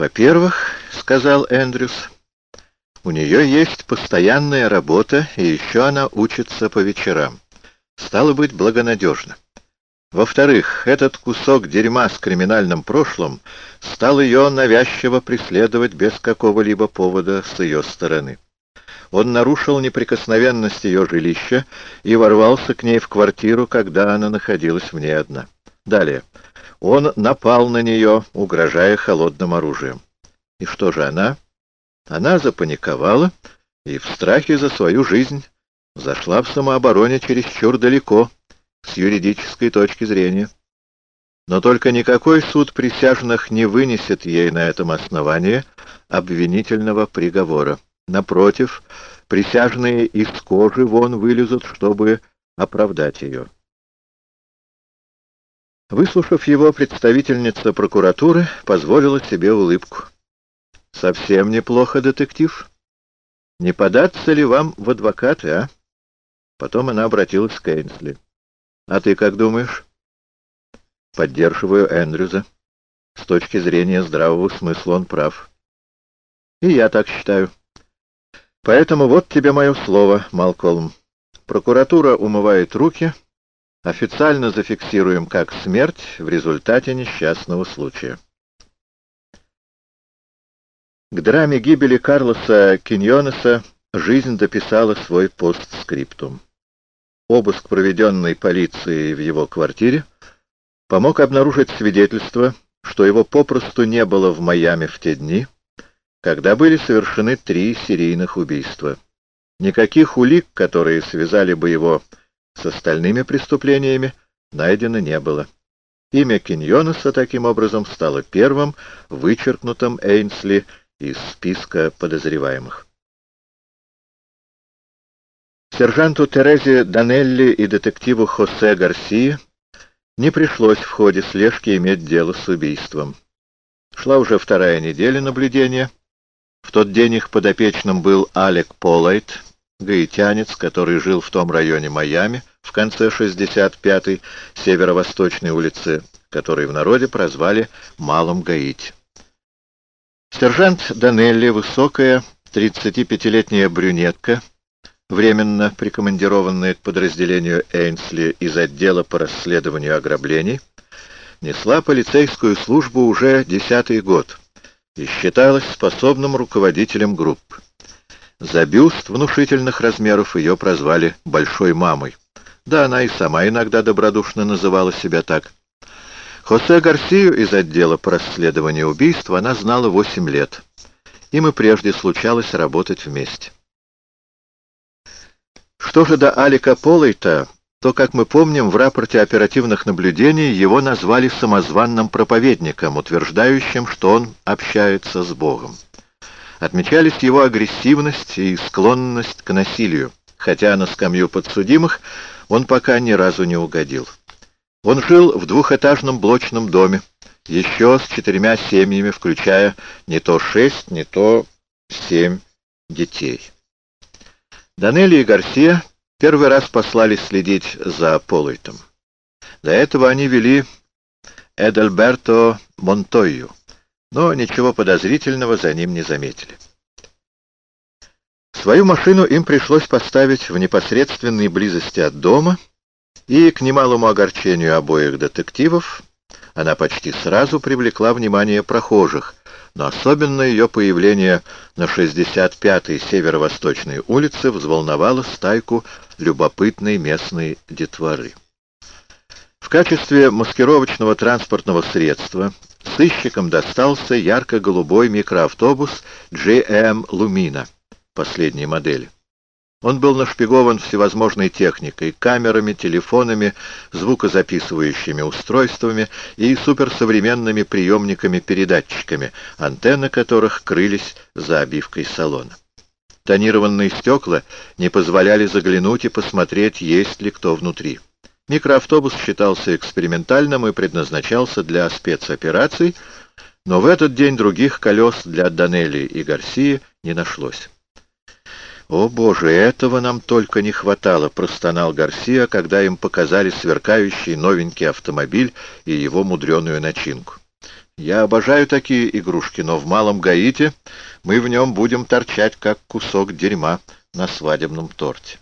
«Во-первых, — сказал Эндрюс, — у нее есть постоянная работа, и еще она учится по вечерам. Стало быть, благонадежно. Во-вторых, этот кусок дерьма с криминальным прошлым стал ее навязчиво преследовать без какого-либо повода с ее стороны. Он нарушил неприкосновенность ее жилища и ворвался к ней в квартиру, когда она находилась в ней одна. Далее. Он напал на нее, угрожая холодным оружием. И что же она? Она запаниковала и в страхе за свою жизнь зашла в самообороне чересчур далеко, с юридической точки зрения. Но только никакой суд присяжных не вынесет ей на этом основании обвинительного приговора. Напротив, присяжные из кожи вон вылезут, чтобы оправдать ее. Выслушав его, представительница прокуратуры позволила себе улыбку. «Совсем неплохо, детектив. Не податься ли вам в адвокаты, а?» Потом она обратилась к Эйнсли. «А ты как думаешь?» «Поддерживаю Эндрюза. С точки зрения здравого смысла он прав. И я так считаю. Поэтому вот тебе мое слово, Малколм. Прокуратура умывает руки...» официально зафиксируем как смерть в результате несчастного случая. К драме гибели Карлоса Киньонеса жизнь дописала свой постскриптум. Обыск, проведенный полицией в его квартире, помог обнаружить свидетельство, что его попросту не было в Майами в те дни, когда были совершены три серийных убийства. Никаких улик, которые связали бы его с остальными преступлениями найдено не было. Имя Киньонеса таким образом стало первым, вычеркнутым Эйнсли из списка подозреваемых. Сержанту Терезе Данелли и детективу Хосе Гарсии не пришлось в ходе слежки иметь дело с убийством. Шла уже вторая неделя наблюдения. В тот день их подопечным был Алек Полайт, гаитянец, который жил в том районе Майами, в конце 65-й северо-восточной улицы, который в народе прозвали Малым Гаити. Сержант Данелли, высокая, 35-летняя брюнетка, временно прикомандированная к подразделению Эйнсли из отдела по расследованию ограблений, несла полицейскую службу уже десятый год и считалась способным руководителем группы. За бюст внушительных размеров ее прозвали «Большой мамой». Да, она и сама иногда добродушно называла себя так. Хосе Гарсию из отдела по расследованию убийств она знала восемь лет. Им и прежде случалось работать вместе. Что же до Алика Полейта, то, как мы помним, в рапорте оперативных наблюдений его назвали самозванным проповедником, утверждающим, что он общается с Богом. Отмечались его агрессивность и склонность к насилию, хотя на скамью подсудимых он пока ни разу не угодил. Он жил в двухэтажном блочном доме, еще с четырьмя семьями, включая не то шесть, не то семь детей. Данелли и Гарсия первый раз послали следить за Полойтом. До этого они вели Эдальберто Монтойю но ничего подозрительного за ним не заметили. Свою машину им пришлось поставить в непосредственной близости от дома, и, к немалому огорчению обоих детективов, она почти сразу привлекла внимание прохожих, но особенно ее появление на 65-й северо-восточной улице взволновало стайку любопытной местной детворы. В качестве маскировочного транспортного средства Сыщикам достался ярко-голубой микроавтобус GM Lumina последней модели. Он был нашпигован всевозможной техникой, камерами, телефонами, звукозаписывающими устройствами и суперсовременными приемниками-передатчиками, антенны которых крылись за обивкой салона. Тонированные стекла не позволяли заглянуть и посмотреть, есть ли кто внутри. Микроавтобус считался экспериментальным и предназначался для спецопераций, но в этот день других колес для Данелли и Гарсии не нашлось. «О, Боже, этого нам только не хватало!» — простонал Гарсия, когда им показали сверкающий новенький автомобиль и его мудреную начинку. Я обожаю такие игрушки, но в Малом Гаите мы в нем будем торчать, как кусок дерьма на свадебном торте.